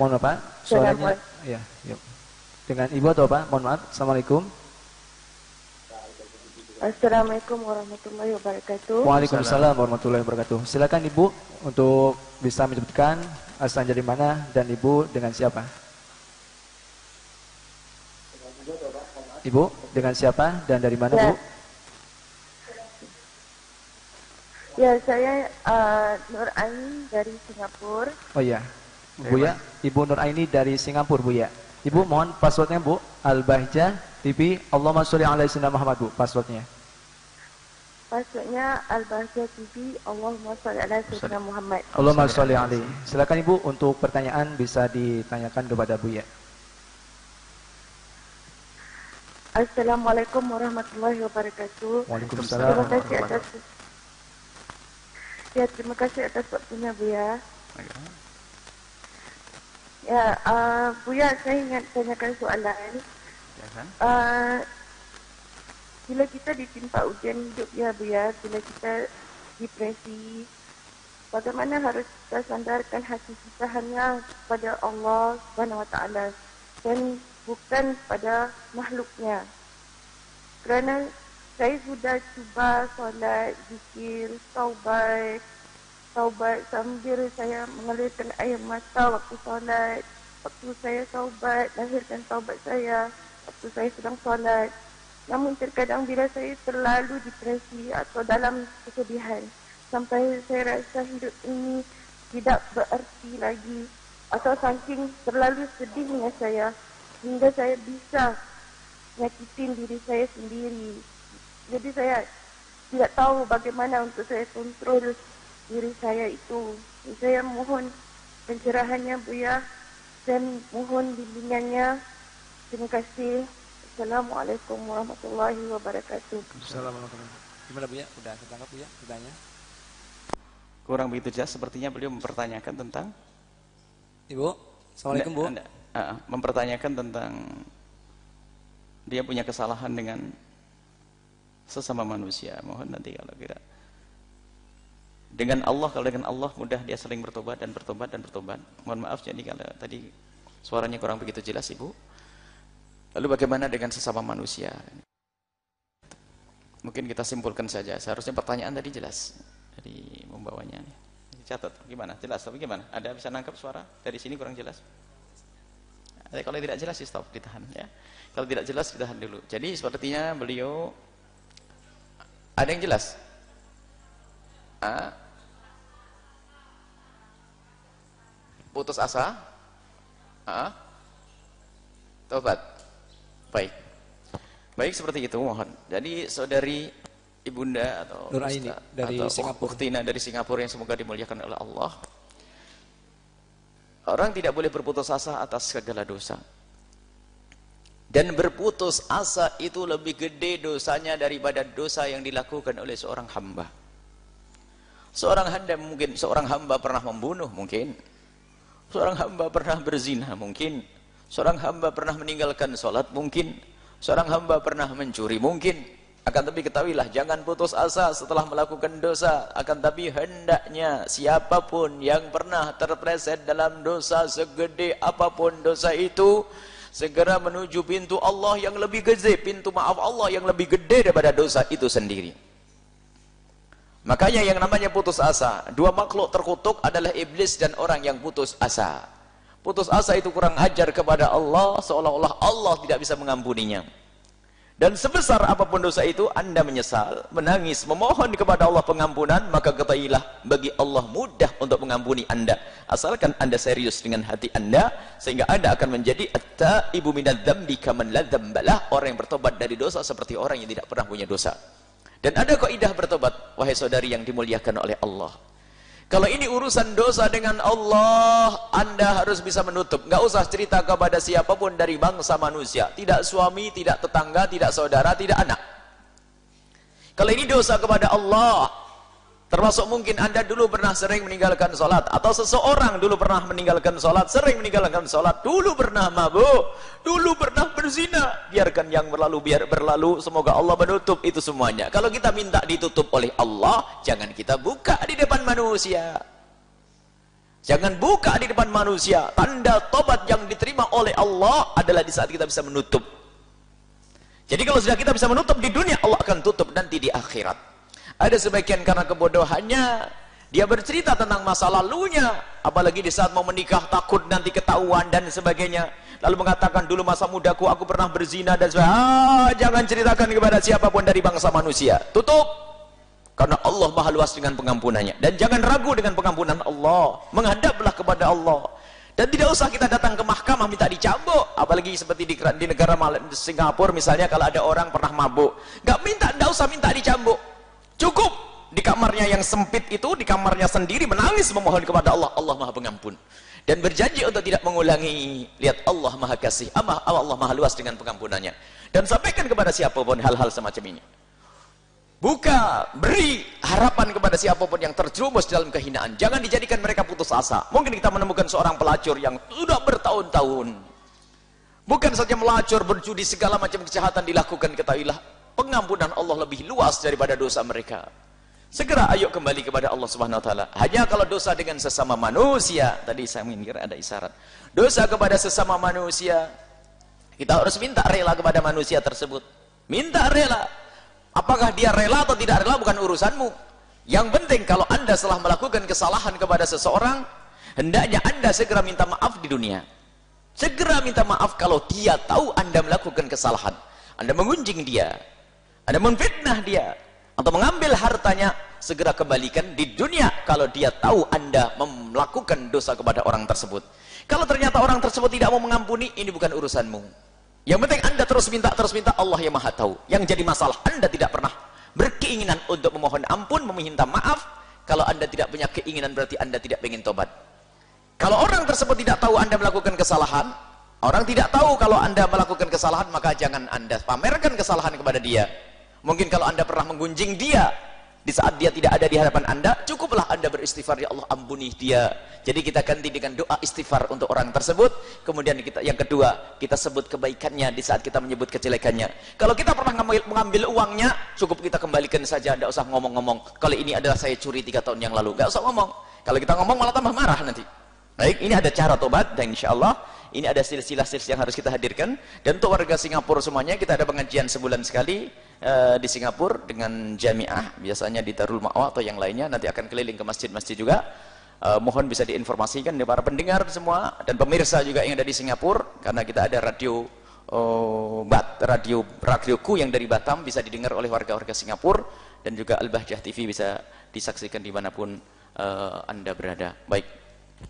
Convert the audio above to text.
Mohon maaf Pak, suaranya ya, yuk. Dengan Ibu atau Pak? Mohon maaf. Assalamualaikum. Assalamualaikum warahmatullahi wabarakatuh. Waalaikumsalam warahmatullahi wabarakatuh. Silakan Ibu untuk bisa menyebutkan asal dari mana dan Ibu dengan siapa? Ibu dengan siapa dan dari mana Ya. Bu? Ya, saya uh, Nur Ain dari Singapura. Oh iya. Bu ya, Ibu Nur Aini dari Singapura Bu ya. Ibu mohon passwordnya Bu. Al-Bahjah TV Allahumma sholli ala sayyidina Muhammad Bu passwordnya. Passwordnya Al-Bahjah TV Allahumma salli ala Sayyidina Muhammad. Allahumma sholli alaihi. Silakan Ibu untuk pertanyaan bisa ditanyakan kepada Bu ya. Assalamualaikum warahmatullahi wabarakatuh. Waalaikumsalam. Terima kasih atas Ya, terima kasih atas waktunya Buya. Ya, uh, Buya, saya ingin tanyakan soalan. Uh, bila kita ditimpa ujian hidup ya Buya, bila kita depresi, bagaimana harus kita sandarkan hati kita hanya pada Allah Subhanahu Wa Taala dan bukan pada makhluknya. Kerana saya sudah cuba solat, zikir, taubat, taubat sambil saya mengalirkan air mata waktu solat, waktu saya taubat, lahirkan taubat saya, waktu saya sedang solat. Namun terkadang bila saya terlalu depresi atau dalam kesedihan, sampai saya rasa hidup ini tidak berarti lagi atau saking terlalu sedihnya saya hingga saya bisa nyakitin diri saya sendiri. Jadi saya tidak tahu bagaimana untuk saya kontrol diri saya itu. Saya mohon pencerahannya Buya dan mohon bimbingannya. Terima kasih. Assalamualaikum warahmatullahi wabarakatuh. Assalamualaikum. Gimana Bu ya? Udah ketangkap Bu ya? Bertanya? Kurang begitu jelas sepertinya beliau mempertanyakan tentang Ibu, Assalamualaikum Bu. Anda, ah, mempertanyakan tentang dia punya kesalahan dengan sesama manusia. Mohon nanti kalau kira dengan Allah kalau dengan Allah mudah dia saling bertobat dan bertobat dan bertobat. Mohon maaf jadi kalau tadi suaranya kurang begitu jelas Ibu. Lalu bagaimana dengan sesama manusia? Mungkin kita simpulkan saja. Seharusnya pertanyaan tadi jelas dari membawanya. Catat gimana? Jelas tapi gimana? Ada bisa nangkap suara dari sini kurang jelas? Kalau tidak jelas stop ditahan ya. Kalau tidak jelas ditahan dulu. Jadi sepertinya beliau ada yang jelas? Ah? Putus asa? Ah? Tobat. Baik. Baik seperti itu mohon. Jadi saudari ibunda atau Nur Aini Ustaz, dari atau Singapura. Uktina dari Singapura yang semoga dimuliakan oleh Allah. Orang tidak boleh berputus asa atas segala dosa. Dan berputus asa itu lebih gede dosanya daripada dosa yang dilakukan oleh seorang hamba. Seorang hamba mungkin, seorang hamba pernah membunuh mungkin. Seorang hamba pernah berzina mungkin. Seorang hamba pernah meninggalkan sholat mungkin. Seorang hamba pernah mencuri mungkin. Akan tapi ketahuilah jangan putus asa setelah melakukan dosa. Akan tapi hendaknya siapa pun yang pernah terpleset dalam dosa segede apa pun dosa itu segera menuju pintu Allah yang lebih gede, pintu maaf Allah yang lebih gede daripada dosa itu sendiri. Makanya yang namanya putus asa, dua makhluk terkutuk adalah iblis dan orang yang putus asa. Putus asa itu kurang ajar kepada Allah seolah-olah Allah tidak bisa mengampuninya. Dan sebesar apa pun dosa itu anda menyesal, menangis, memohon kepada Allah pengampunan, maka ketahuilah bagi Allah mudah untuk mengampuni anda. Asalkan anda serius dengan hati anda, sehingga anda akan menjadi at-taibu minadz-dzambi kaman la orang yang bertobat dari dosa seperti orang yang tidak pernah punya dosa. Dan ada kaidah bertobat, wahai saudari yang dimuliakan oleh Allah. Kalau ini urusan dosa dengan Allah, anda harus bisa menutup. Nggak usah cerita kepada siapa pun dari bangsa manusia. Tidak suami, tidak tetangga, tidak saudara, tidak anak. Kalau ini dosa kepada Allah, termasuk mungkin anda dulu pernah sering meninggalkan sholat. Atau seseorang dulu pernah meninggalkan sholat, sering meninggalkan sholat. Dulu pernah mabuk, dulu pernah berzina. Biarkan yang berlalu, biar berlalu. Semoga Allah menutup itu semuanya. Kalau kita minta ditutup oleh Allah, jangan kita buka di depan manusia. Jangan buka di depan manusia. Tanda tobat yang diterima oleh Allah adalah di saat kita bisa menutup. Jadi kalau sudah kita bisa menutup di dunia, Allah akan tutup nanti di akhirat. Ada sebagian karena kebodohannya, dia bercerita tentang masa lalunya, apalagi di saat mau menikah takut nanti ketahuan dan sebagainya. Lalu mengatakan dulu masa mudaku aku pernah berzina dan sebagainya. Ah, jangan ceritakan kepada siapa pun dari bangsa manusia. Tutup. Karena Allah maha luas dengan pengampunannya. Dan jangan ragu dengan pengampunan Allah. Menghadaplah kepada Allah. Dan tidak usah kita datang ke mahkamah minta dicambuk. Apalagi seperti di, di negara Singapura misalnya kalau ada orang pernah mabuk. Gak minta, tidak usah minta dicambuk. Cukup. Di kamarnya yang sempit itu, di kamarnya sendiri menangis memohon kepada Allah. Allah maha pengampun. Dan berjanji untuk tidak mengulangi lihat Allah maha kasih. Allah, Allah maha luas dengan pengampunannya. Dan sampaikan kepada siapa pun hal-hal semacam ini. Buka beri harapan kepada siapa pun yang terjerumus dalam kehinaan. Jangan dijadikan mereka putus asa. Mungkin kita menemukan seorang pelacur yang sudah bertahun-tahun. Bukan saja melacur berjudi segala macam kejahatan dilakukan ketahuilah pengampunan Allah lebih luas daripada dosa mereka Segera ayo kembali kepada Allah Subhanahu wa taala. Hanya kalau dosa dengan sesama manusia, tadi saya mikir ada isyarat. Dosa kepada sesama manusia, kita harus minta rela kepada manusia tersebut. Minta rela. Apakah dia rela atau tidak rela bukan urusanmu. Yang penting kalau Anda setelah melakukan kesalahan kepada seseorang, hendaknya Anda segera minta maaf di dunia. Segera minta maaf kalau dia tahu Anda melakukan kesalahan. Anda mengunjing dia. Anda memfitnah dia atau mengambil hartanya segera kembalikan di dunia kalau dia tahu anda melakukan dosa kepada orang tersebut. Kalau ternyata orang tersebut tidak mau mengampuni ini bukan urusanmu. Yang penting anda terus minta terus minta Allah yang maha tahu. Yang jadi masalah anda tidak pernah berkeinginan untuk memohon ampun meminta maaf. Kalau anda tidak punya keinginan berarti anda tidak ingin tobat kalau orang tersebut tidak tahu anda melakukan kesalahan orang tidak tahu kalau anda melakukan kesalahan maka jangan anda pamerkan kesalahan kepada dia Mungkin kalau anda pernah menggunjing dia, di saat dia tidak ada di hadapan anda, cukuplah anda beristighfar, ya Allah ampuni dia. Jadi kita ganti dengan doa istighfar untuk orang tersebut. Kemudian kita yang kedua, kita sebut kebaikannya di saat kita menyebut kejelekannya. Kalau kita pernah mengambil, uangnya, cukup kita kembalikan saja, tidak usah ngomong-ngomong. Kalau ini adalah saya curi tiga tahun yang lalu, nggak usah ngomong. Kalau kita ngomong malah tambah marah nanti. Baik, ini ada cara tobat dan insya Allah ini ada silsilah-silsilah yang harus kita hadirkan. Dan untuk warga Singapura semuanya, kita ada pengajian sebulan sekali uh, di Singapura dengan jamiah, biasanya di Darul Ma'wa atau yang lainnya. Nanti akan keliling ke masjid-masjid juga. Uh, mohon bisa diinformasikan di para pendengar semua dan pemirsa juga yang ada di Singapura karena kita ada radio bat radio radioku yang dari Batam bisa didengar oleh warga-warga Singapura dan juga Al-Bahjah TV bisa disaksikan di mana pun uh, anda berada baik